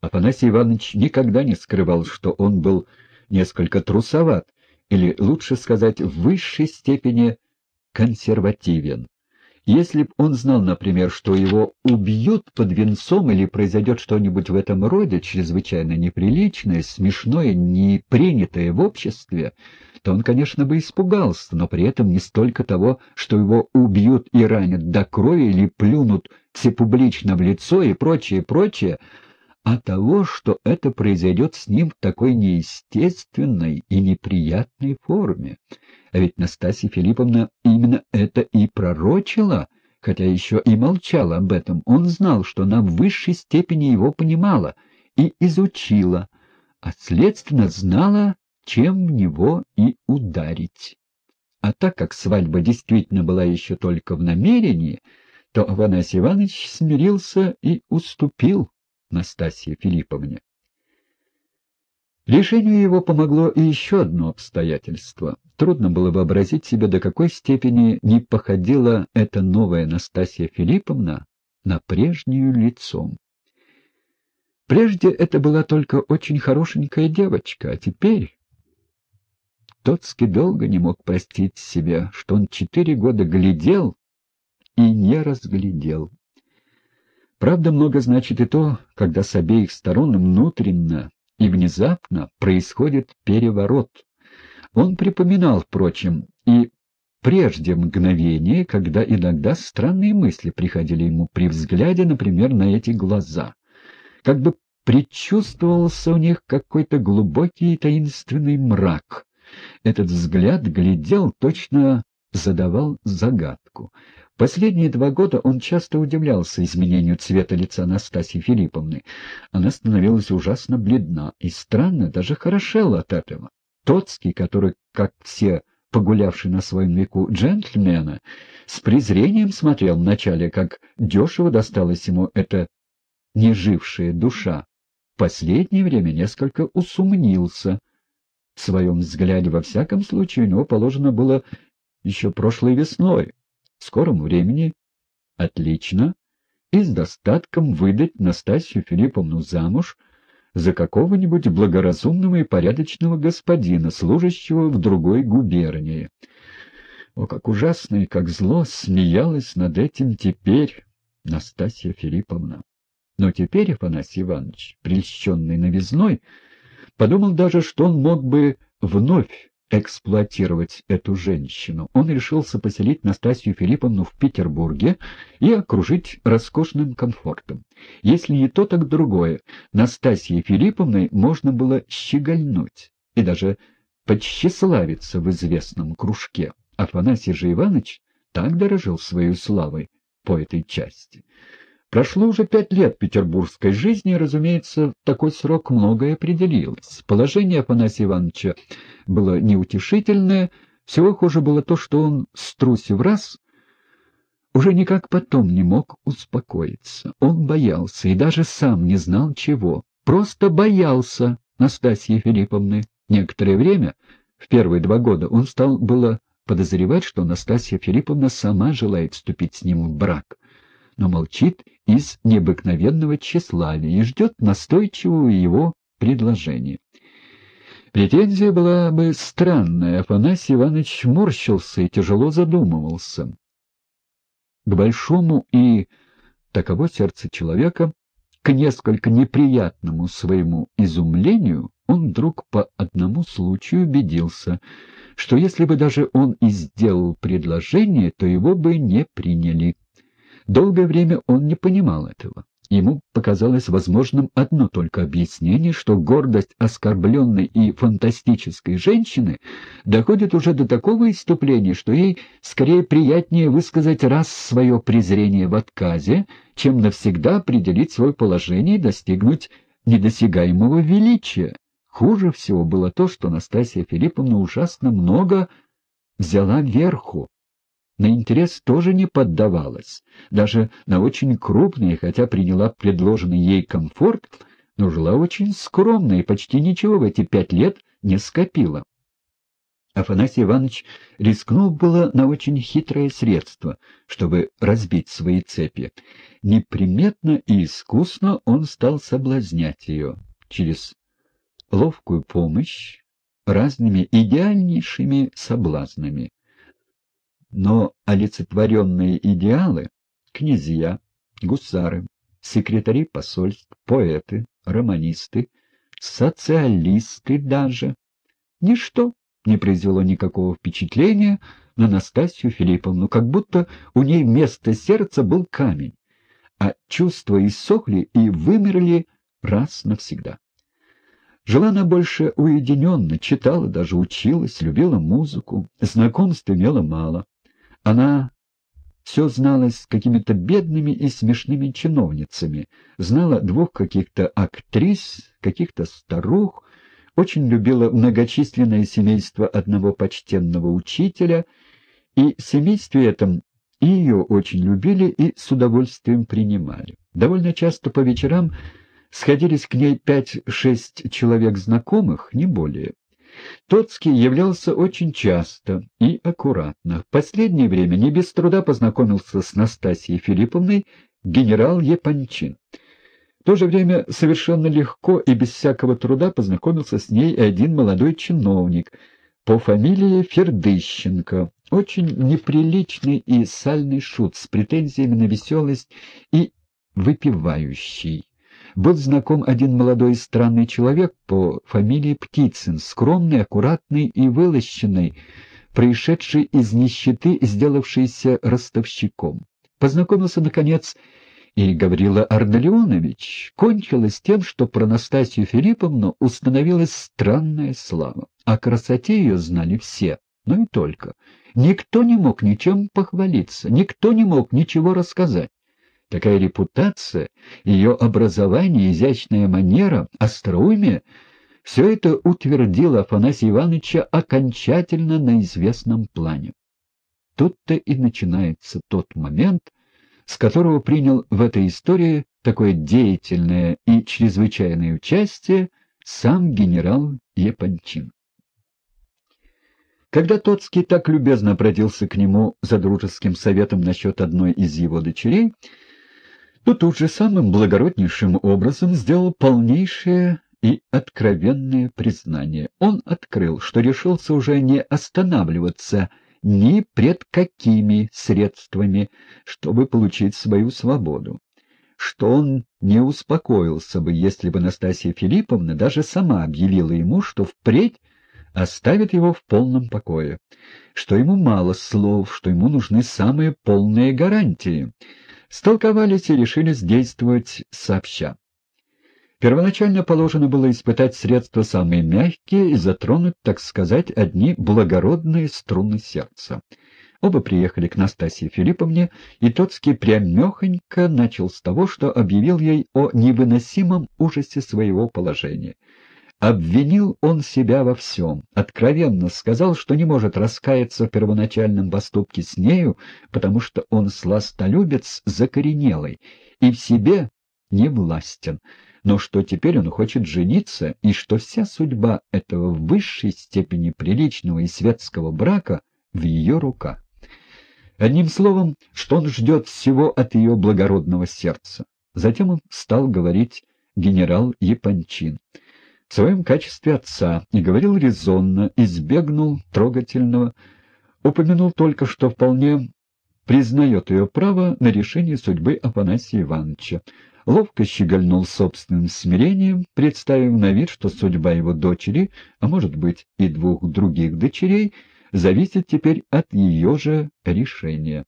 Афанасий Иванович никогда не скрывал, что он был несколько трусоват, или, лучше сказать, в высшей степени консервативен. Если б он знал, например, что его убьют под венцом или произойдет что-нибудь в этом роде, чрезвычайно неприличное, смешное, не принятое в обществе, то он, конечно, бы испугался, но при этом не столько того, что его убьют и ранят до крови или плюнут всепублично в лицо и прочее, прочее, а того, что это произойдет с ним в такой неестественной и неприятной форме. А ведь Настасья Филипповна именно это и пророчила, хотя еще и молчала об этом. Он знал, что она в высшей степени его понимала и изучила, а, следственно, знала, чем в него и ударить. А так как свадьба действительно была еще только в намерении, то Афанасий Иванович смирился и уступил Настасье Филипповне. Решению его помогло и еще одно обстоятельство. Трудно было вообразить себе, до какой степени не походила эта новая Настасья Филипповна на прежнюю лицом. Прежде это была только очень хорошенькая девочка, а теперь... Тоцкий долго не мог простить себе, что он четыре года глядел и не разглядел. Правда, много значит и то, когда с обеих сторон внутренно и внезапно происходит переворот. Он припоминал, впрочем, и прежде мгновение, когда иногда странные мысли приходили ему при взгляде, например, на эти глаза. Как бы предчувствовался у них какой-то глубокий таинственный мрак. Этот взгляд глядел, точно задавал загадку. Последние два года он часто удивлялся изменению цвета лица Настасьи Филипповны. Она становилась ужасно бледна и странно, даже хорошела от этого. Тоцкий, который, как все погулявшие на своем веку джентльмены, с презрением смотрел вначале, как дешево досталась ему эта нежившая душа. В последнее время несколько усомнился в своем взгляде. Во всяком случае, у него положено было еще прошлой весной в скором времени отлично и с достатком выдать Настасью Филипповну замуж за какого-нибудь благоразумного и порядочного господина, служащего в другой губернии. О, как ужасно и как зло смеялась над этим теперь Настасья Филипповна. Но теперь Афанасий Иванович, прельщенный новизной, подумал даже, что он мог бы вновь эксплуатировать эту женщину. Он решился поселить Настасью Филипповну в Петербурге и окружить роскошным комфортом. Если не то, так другое. Настасьей Филипповной можно было щегольнуть и даже подсчеславиться в известном кружке. Афанасий же Иванович так дорожил своей славой по этой части. Прошло уже пять лет петербургской жизни, и, разумеется, в такой срок многое определилось. Положение Афанасия Ивановича было неутешительное, всего хуже было то, что он, струсив раз, уже никак потом не мог успокоиться. Он боялся и даже сам не знал чего. Просто боялся Настасьи Филипповны. Некоторое время, в первые два года, он стал было подозревать, что Настасья Филипповна сама желает вступить с ним в брак но молчит из необыкновенного тщеславия и ждет настойчивого его предложения. Претензия была бы странная, Афанасий Иванович морщился и тяжело задумывался. К большому и таково сердце человека, к несколько неприятному своему изумлению, он вдруг по одному случаю убедился, что если бы даже он и сделал предложение, то его бы не приняли. Долгое время он не понимал этого. Ему показалось возможным одно только объяснение, что гордость оскорбленной и фантастической женщины доходит уже до такого иступления, что ей скорее приятнее высказать раз свое презрение в отказе, чем навсегда определить свое положение и достигнуть недосягаемого величия. Хуже всего было то, что Настасья Филипповна ужасно много взяла верху на интерес тоже не поддавалась, даже на очень крупные, хотя приняла предложенный ей комфорт, но жила очень скромно и почти ничего в эти пять лет не скопила. Афанасий Иванович рискнул было на очень хитрое средство, чтобы разбить свои цепи. Неприметно и искусно он стал соблазнять ее через ловкую помощь разными идеальнейшими соблазнами. Но олицетворенные идеалы — князья, гусары, секретари посольств, поэты, романисты, социалисты даже — ничто не произвело никакого впечатления на Настасью Филипповну, как будто у ней вместо сердца был камень, а чувства иссохли и вымерли раз навсегда. Жила она больше уединенно, читала, даже училась, любила музыку, знакомств имела мало. Она все знала с какими-то бедными и смешными чиновницами, знала двух каких-то актрис, каких-то старух, очень любила многочисленное семейство одного почтенного учителя, и в семействе этом и ее очень любили и с удовольствием принимали. Довольно часто по вечерам сходились к ней пять-шесть человек знакомых, не более. Тоцкий являлся очень часто и аккуратно. В последнее время не без труда познакомился с Настасьей Филипповной генерал Епанчин. В то же время совершенно легко и без всякого труда познакомился с ней один молодой чиновник по фамилии Фердыщенко, очень неприличный и сальный шут с претензиями на веселость и выпивающий. Был знаком один молодой странный человек по фамилии Птицын, скромный, аккуратный и вылощенный, пришедший из нищеты, сделавшийся ростовщиком. Познакомился, наконец, и Гаврила Ардалионович кончилось тем, что про Настасью Филипповну установилась странная слава. О красоте ее знали все, но и только. Никто не мог ничем похвалиться, никто не мог ничего рассказать. Такая репутация, ее образование, изящная манера, остроумие — все это утвердило Афанасия Ивановича окончательно на известном плане. Тут-то и начинается тот момент, с которого принял в этой истории такое деятельное и чрезвычайное участие сам генерал Епанчин. Когда Тоцкий так любезно обратился к нему за дружеским советом насчет одной из его дочерей, то тут же самым благороднейшим образом сделал полнейшее и откровенное признание. Он открыл, что решился уже не останавливаться ни пред какими средствами, чтобы получить свою свободу. Что он не успокоился бы, если бы Настасья Филипповна даже сама объявила ему, что впредь оставит его в полном покое, что ему мало слов, что ему нужны самые полные гарантии. Столковались и решили действовать сообща. Первоначально положено было испытать средства самые мягкие и затронуть, так сказать, одни благородные струны сердца. Оба приехали к Настасье Филипповне, и Тоцкий прямехонько начал с того, что объявил ей о невыносимом ужасе своего положения. Обвинил он себя во всем, откровенно сказал, что не может раскаяться в первоначальном поступке с нею, потому что он сластолюбец закоренелый и в себе не властен, но что теперь он хочет жениться, и что вся судьба этого в высшей степени приличного и светского брака в ее руках. Одним словом, что он ждет всего от ее благородного сердца. Затем он стал говорить генерал Япончин в своем качестве отца и говорил резонно, избегнул трогательного, упомянул только, что вполне признает ее право на решение судьбы Афанасия Ивановича, ловко щегольнул собственным смирением, представив на вид, что судьба его дочери, а может быть и двух других дочерей, зависит теперь от ее же решения.